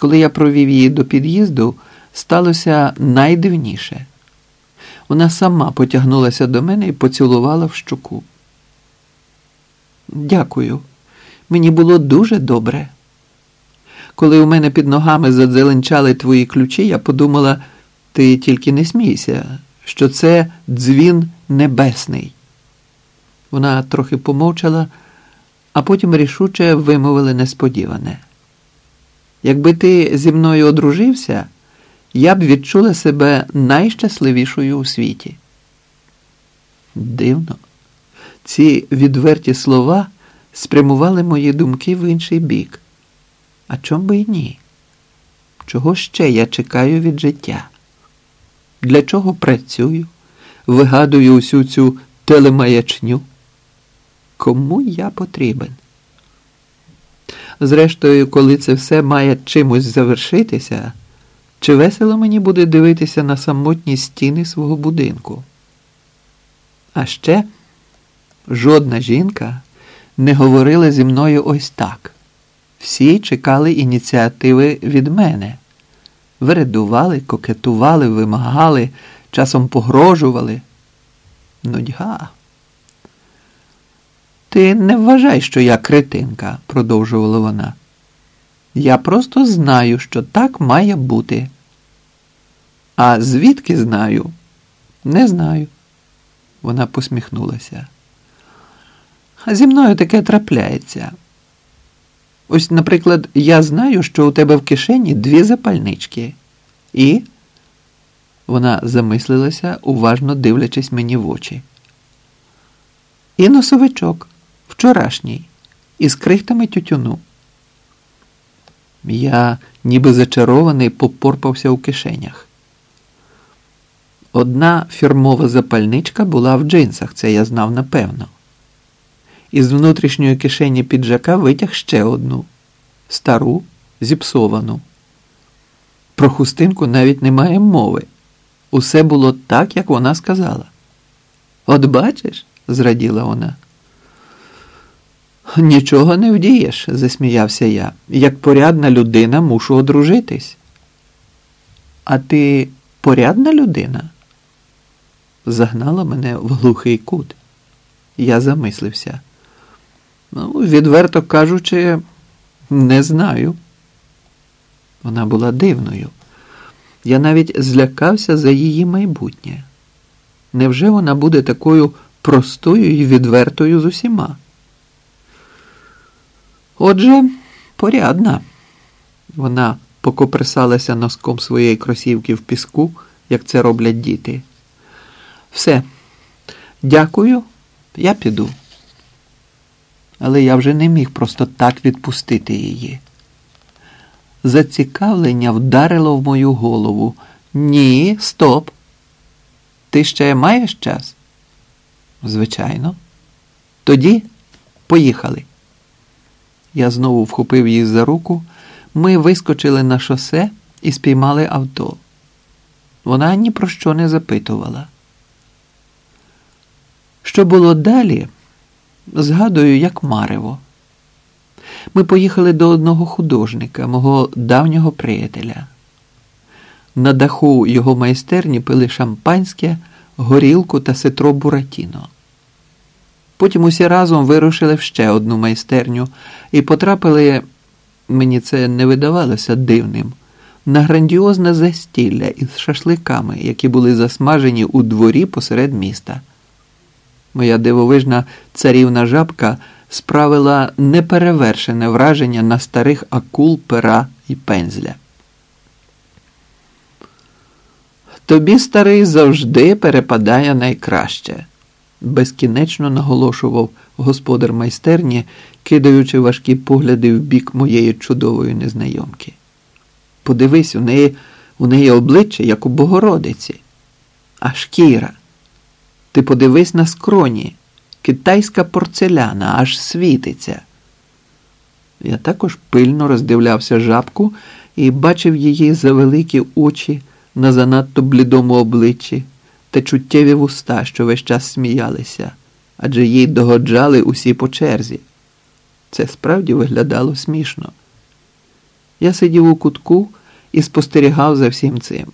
Коли я провів її до під'їзду, сталося найдивніше. Вона сама потягнулася до мене і поцілувала в щоку. Дякую, мені було дуже добре. Коли у мене під ногами задзеленчали твої ключі, я подумала, ти тільки не смійся, що це дзвін небесний. Вона трохи помовчала, а потім рішуче вимовили несподіване. Якби ти зі мною одружився, я б відчула себе найщасливішою у світі. Дивно, ці відверті слова спрямували мої думки в інший бік. А чом би й ні? Чого ще я чекаю від життя? Для чого працюю, вигадую усю цю телемаячню? Кому я потрібен? Зрештою, коли це все має чимось завершитися, чи весело мені буде дивитися на самотні стіни свого будинку? А ще жодна жінка не говорила зі мною ось так. Всі чекали ініціативи від мене, вередували, кокетували, вимагали, часом погрожували. Нудьга. Ти не вважай, що я кретинка, продовжувала вона. Я просто знаю, що так має бути. А звідки знаю? Не знаю. Вона посміхнулася. А зі мною таке трапляється. Ось, наприклад, я знаю, що у тебе в кишені дві запальнички. І вона замислилася, уважно дивлячись мені в очі. І носовичок вчорашній, із крихтами тютюну. Я, ніби зачарований, попорпався у кишенях. Одна фірмова запальничка була в джинсах, це я знав напевно. Із внутрішньої кишені піджака витяг ще одну стару, зіпсовану. Про хустинку навіть немає мови. Усе було так, як вона сказала. От бачиш, зраділа вона. Нічого не вдієш, засміявся я. Як порядна людина мушу одружитись. А ти порядна людина? Загнала мене в глухий кут. Я замислився. Ну, відверто кажучи, не знаю. Вона була дивною. Я навіть злякався за її майбутнє. Невже вона буде такою простою і відвертою з усіма? Отже, порядна. Вона покоприсалася носком своєї кросівки в піску, як це роблять діти. Все, дякую, я піду. Але я вже не міг просто так відпустити її. Зацікавлення вдарило в мою голову. Ні, стоп. Ти ще маєш час? Звичайно. Тоді поїхали. Я знову вхопив її за руку. Ми вискочили на шосе і спіймали авто. Вона ні про що не запитувала. Що було далі? Згадую, як Марево. Ми поїхали до одного художника, мого давнього приятеля. На даху його майстерні пили шампанське, горілку та ситро Буратіно. Потім усі разом вирушили в ще одну майстерню і потрапили, мені це не видавалося дивним, на грандіозне застілля із шашликами, які були засмажені у дворі посеред міста. Моя дивовижна царівна жабка справила неперевершене враження на старих акул, пера і пензля. Тобі, старий, завжди перепадає найкраще, безкінечно наголошував господар майстерні, кидаючи важкі погляди в бік моєї чудової незнайомки. Подивись, у неї у неї обличчя, як у Богородиці, а шкіра. Ти подивись на скроні, китайська порцеляна аж світиться. Я також пильно роздивлявся жабку і бачив її завеликі очі на занадто блідому обличчі та чуттєві вуста, що весь час сміялися, адже їй догоджали усі по черзі. Це справді виглядало смішно. Я сидів у кутку і спостерігав за всім цим.